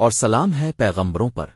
اور سلام ہے پیغمبروں پر۔